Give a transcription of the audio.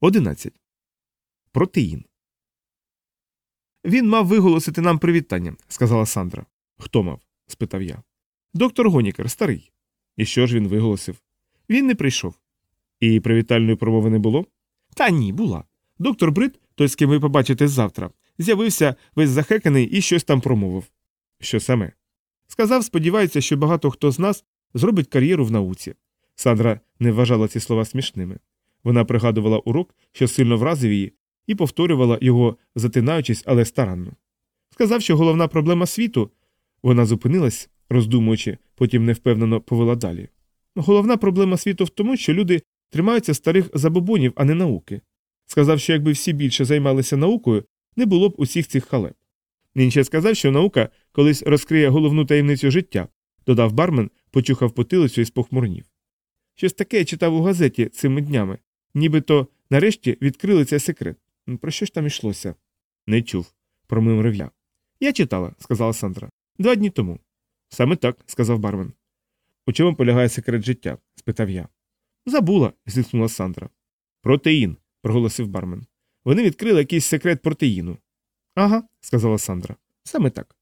11. Протеїн. Він мав виголосити нам привітання, сказала Сандра. Хто мав? спитав я. Доктор Гонікер, старий. І що ж він виголосив? Він не прийшов. І привітальної промови не було? Та ні, була. Доктор Брит, той, з ким ви побачите завтра, з'явився весь захеканий і щось там промовив. Що саме? Сказав, сподівається, що багато хто з нас зробить кар'єру в науці. Сандра не вважала ці слова смішними. Вона пригадувала урок, що сильно вразив її, і повторювала його, затинаючись, але старанно. Сказав, що головна проблема світу. Вона зупинилась, роздумуючи, потім невпевнено повела далі. Головна проблема світу в тому, що люди тримаються старих забобонів, а не науки. Сказав, що якби всі більше займалися наукою, не було б усіх цих халеп. Він ще сказав, що наука колись розкриє головну таємницю життя, додав бармен, почухав потилицю і спохмурнів. Щось таке я читав у газеті цими днями, нібито нарешті відкрили цей секрет. Про що ж там йшлося? Не чув, промимрив я. Я читала, сказала Сандра. Два дні тому. Саме так, сказав бармен. У чому полягає секрет життя? спитав я. Забула, зіткнула Сандра. Протеїн, проголосив бармен. Вони відкрили якийсь секрет протеїну. Ага, сказала Сандра. Саме так.